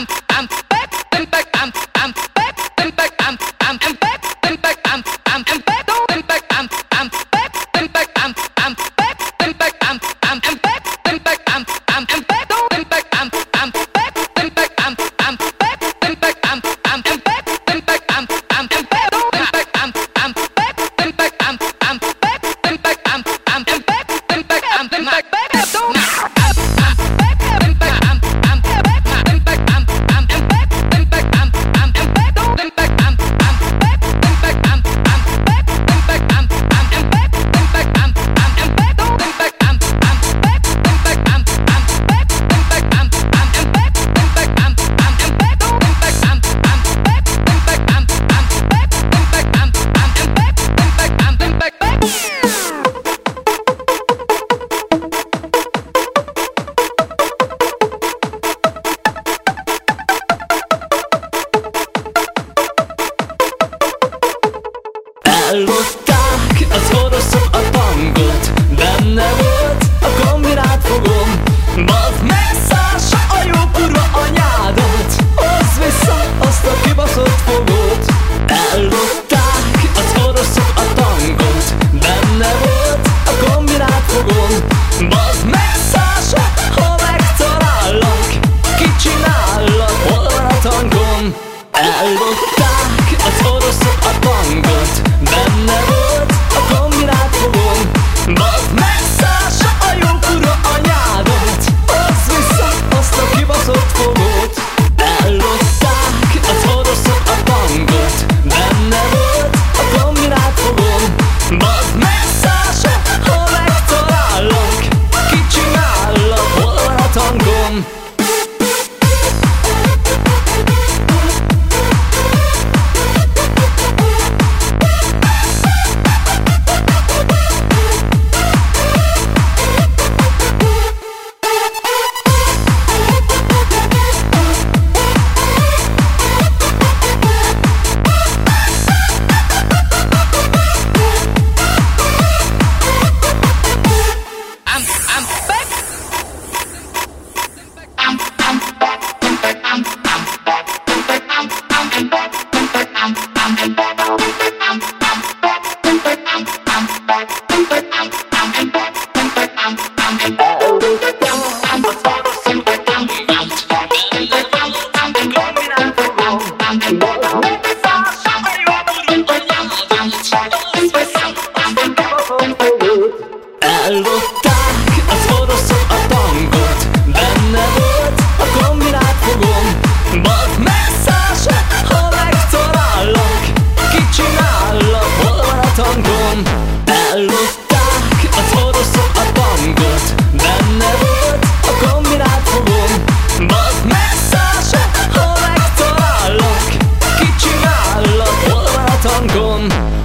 I'm, I'm I'm Come